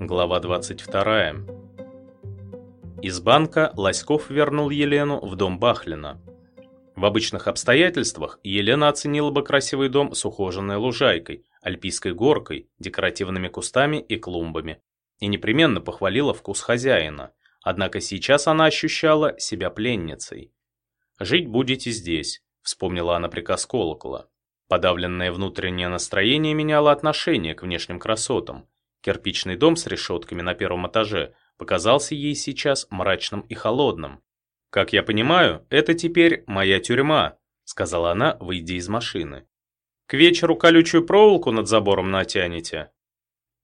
Глава 22. Из банка Лоськов вернул Елену в дом Бахлина. В обычных обстоятельствах Елена оценила бы красивый дом с ухоженной лужайкой, альпийской горкой, декоративными кустами и клумбами. И непременно похвалила вкус хозяина. Однако сейчас она ощущала себя пленницей. «Жить будете здесь», — вспомнила она приказ колокола. Подавленное внутреннее настроение меняло отношение к внешним красотам. Кирпичный дом с решетками на первом этаже показался ей сейчас мрачным и холодным. «Как я понимаю, это теперь моя тюрьма», — сказала она, выйдя из машины. «К вечеру колючую проволоку над забором натянете?»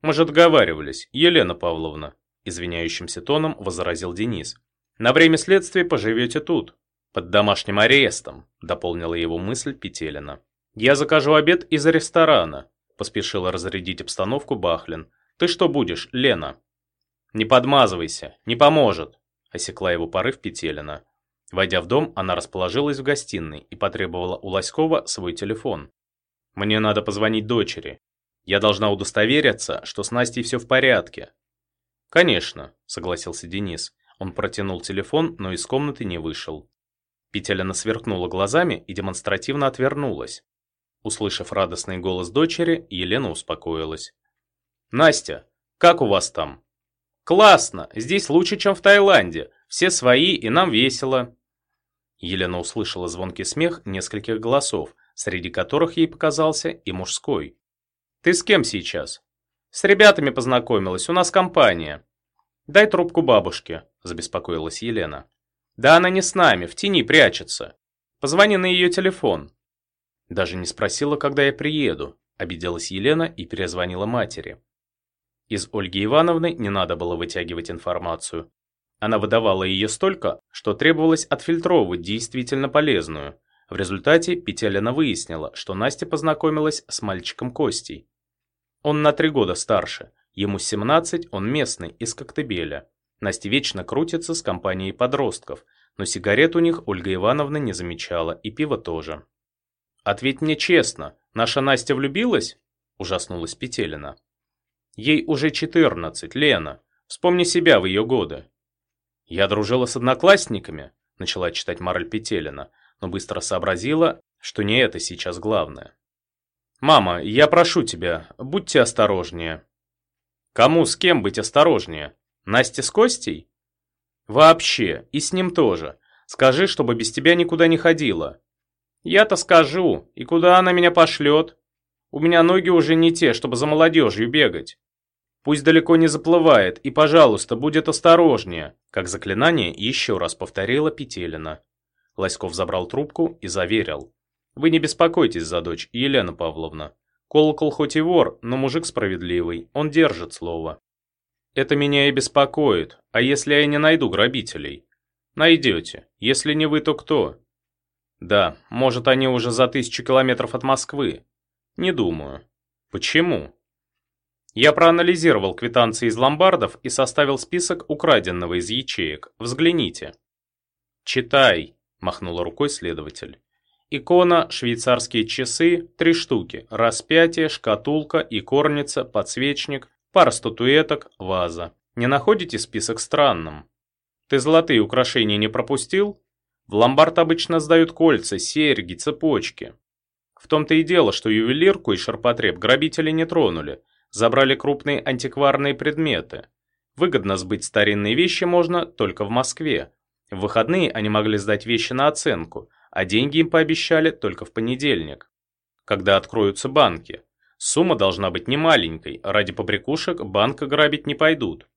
«Мы же договаривались, Елена Павловна», — извиняющимся тоном возразил Денис. «На время следствия поживете тут, под домашним арестом», — дополнила его мысль Петелина. «Я закажу обед из ресторана», — поспешила разрядить обстановку Бахлин. «Ты что будешь, Лена?» «Не подмазывайся, не поможет», — осекла его порыв Петелина. Войдя в дом, она расположилась в гостиной и потребовала у Лоськова свой телефон. «Мне надо позвонить дочери. Я должна удостовериться, что с Настей все в порядке». «Конечно», — согласился Денис. Он протянул телефон, но из комнаты не вышел. Петелина сверкнула глазами и демонстративно отвернулась. Услышав радостный голос дочери, Елена успокоилась. «Настя, как у вас там?» «Классно! Здесь лучше, чем в Таиланде. Все свои, и нам весело». Елена услышала звонкий смех нескольких голосов, среди которых ей показался и мужской. «Ты с кем сейчас?» «С ребятами познакомилась, у нас компания». «Дай трубку бабушке», – забеспокоилась Елена. «Да она не с нами, в тени прячется. Позвони на ее телефон». Даже не спросила, когда я приеду, обиделась Елена и перезвонила матери. Из Ольги Ивановны не надо было вытягивать информацию. Она выдавала ее столько, что требовалось отфильтровывать действительно полезную. В результате Петелина выяснила, что Настя познакомилась с мальчиком Костей. Он на три года старше, ему 17, он местный, из Коктебеля. Настя вечно крутится с компанией подростков, но сигарет у них Ольга Ивановна не замечала, и пиво тоже. «Ответь мне честно, наша Настя влюбилась?» – ужаснулась Петелина. Ей уже 14, Лена. Вспомни себя в ее годы. Я дружила с одноклассниками, начала читать Мораль Петелина, но быстро сообразила, что не это сейчас главное. «Мама, я прошу тебя, будьте осторожнее». «Кому с кем быть осторожнее? Насте с Костей?» «Вообще, и с ним тоже. Скажи, чтобы без тебя никуда не ходила». «Я-то скажу, и куда она меня пошлет? У меня ноги уже не те, чтобы за молодежью бегать». Пусть далеко не заплывает, и, пожалуйста, будет осторожнее, как заклинание еще раз повторила Петелина. Лоськов забрал трубку и заверил. Вы не беспокойтесь за дочь, Елена Павловна. Колокол хоть и вор, но мужик справедливый, он держит слово. Это меня и беспокоит, а если я не найду грабителей? Найдете, если не вы, то кто? Да, может они уже за тысячу километров от Москвы. Не думаю. Почему? Я проанализировал квитанции из ломбардов и составил список украденного из ячеек. Взгляните. «Читай», – махнула рукой следователь. Икона, швейцарские часы, три штуки, распятие, шкатулка, икорница, подсвечник, пара статуэток, ваза. Не находите список странным? Ты золотые украшения не пропустил? В ломбард обычно сдают кольца, серьги, цепочки. В том-то и дело, что ювелирку и ширпотреб грабители не тронули – Забрали крупные антикварные предметы. Выгодно сбыть старинные вещи можно только в Москве. В выходные они могли сдать вещи на оценку, а деньги им пообещали только в понедельник. Когда откроются банки. Сумма должна быть немаленькой, ради побрякушек банка грабить не пойдут.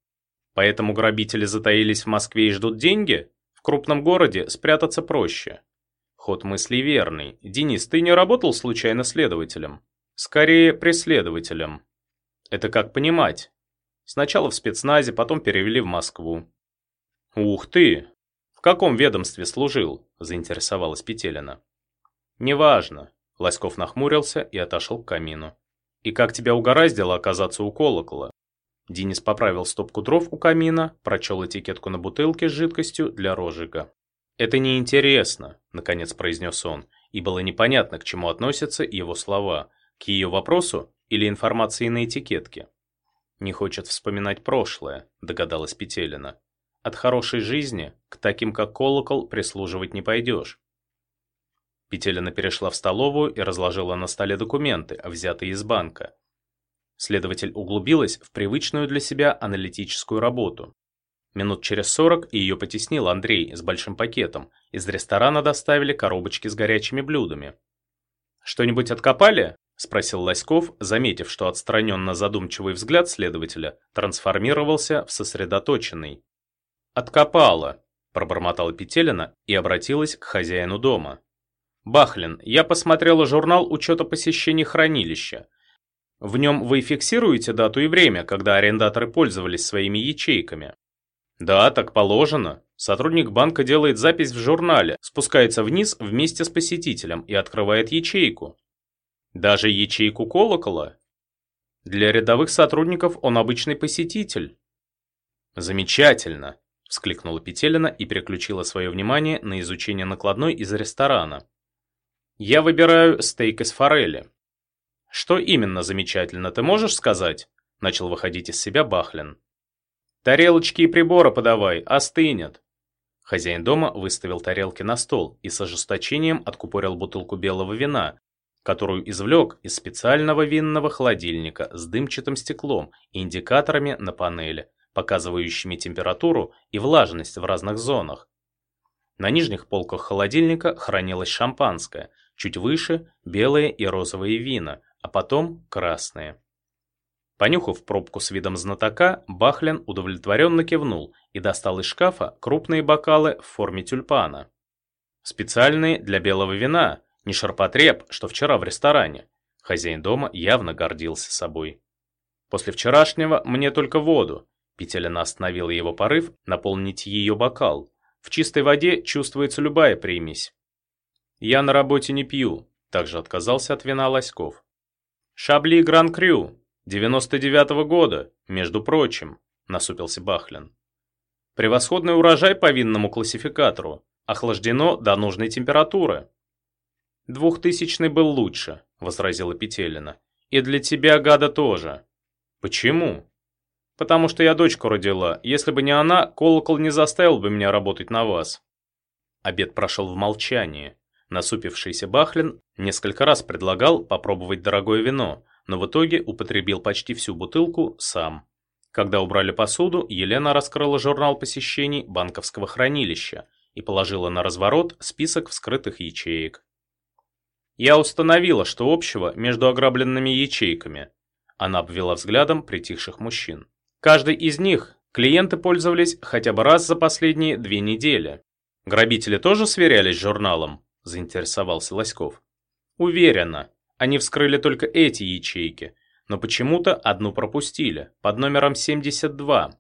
Поэтому грабители затаились в Москве и ждут деньги? В крупном городе спрятаться проще. Ход мысли верный. Денис, ты не работал случайно следователем? Скорее, преследователем. Это как понимать? Сначала в спецназе, потом перевели в Москву. Ух ты! В каком ведомстве служил? Заинтересовалась Петелина. Неважно. Лоськов нахмурился и отошел к камину. И как тебя угораздило оказаться у колокола? Денис поправил стопку дров у камина, прочел этикетку на бутылке с жидкостью для розжига. «Это неинтересно», — наконец произнес он. и было непонятно, к чему относятся его слова, к ее вопросу или информации на этикетке. «Не хочет вспоминать прошлое», — догадалась Петелина. «От хорошей жизни к таким, как колокол, прислуживать не пойдешь». Петелина перешла в столовую и разложила на столе документы, взятые из банка. Следователь углубилась в привычную для себя аналитическую работу. Минут через сорок ее потеснил Андрей с большим пакетом. Из ресторана доставили коробочки с горячими блюдами. «Что-нибудь откопали?» – спросил Лоськов, заметив, что отстраненно задумчивый взгляд следователя трансформировался в сосредоточенный. «Откопала», – пробормотала Петелина и обратилась к хозяину дома. «Бахлин, я посмотрела журнал учета посещений хранилища. В нем вы фиксируете дату и время, когда арендаторы пользовались своими ячейками?» «Да, так положено. Сотрудник банка делает запись в журнале, спускается вниз вместе с посетителем и открывает ячейку. Даже ячейку колокола. Для рядовых сотрудников он обычный посетитель». «Замечательно!» – вскликнула Петелина и переключила свое внимание на изучение накладной из ресторана. «Я выбираю стейк из форели». «Что именно замечательно, ты можешь сказать?» – начал выходить из себя Бахлин. «Тарелочки и приборы подавай, остынет». Хозяин дома выставил тарелки на стол и с ожесточением откупорил бутылку белого вина, которую извлек из специального винного холодильника с дымчатым стеклом и индикаторами на панели, показывающими температуру и влажность в разных зонах. На нижних полках холодильника хранилось шампанское, чуть выше – белые и розовые вина, а потом – красные. Понюхав пробку с видом знатока, Бахлин удовлетворенно кивнул и достал из шкафа крупные бокалы в форме тюльпана. Специальные для белого вина, не шарпотреб, что вчера в ресторане. Хозяин дома явно гордился собой. После вчерашнего мне только воду. Петелина остановила его порыв наполнить ее бокал. В чистой воде чувствуется любая примесь. Я на работе не пью, также отказался от вина Лоськов. Шабли Гран Крю, «99-го года, между прочим», – насупился Бахлин. «Превосходный урожай по винному классификатору, охлаждено до нужной температуры». «Двухтысячный был лучше», – возразила Петелина. «И для тебя, гада, тоже». «Почему?» «Потому что я дочку родила. Если бы не она, колокол не заставил бы меня работать на вас». Обед прошел в молчании. Насупившийся Бахлин несколько раз предлагал попробовать дорогое вино, но в итоге употребил почти всю бутылку сам. Когда убрали посуду, Елена раскрыла журнал посещений банковского хранилища и положила на разворот список вскрытых ячеек. «Я установила, что общего между ограбленными ячейками», она обвела взглядом притихших мужчин. «Каждый из них клиенты пользовались хотя бы раз за последние две недели. Грабители тоже сверялись с журналом?» Заинтересовался Лоськов. «Уверена, они вскрыли только эти ячейки, но почему-то одну пропустили, под номером 72.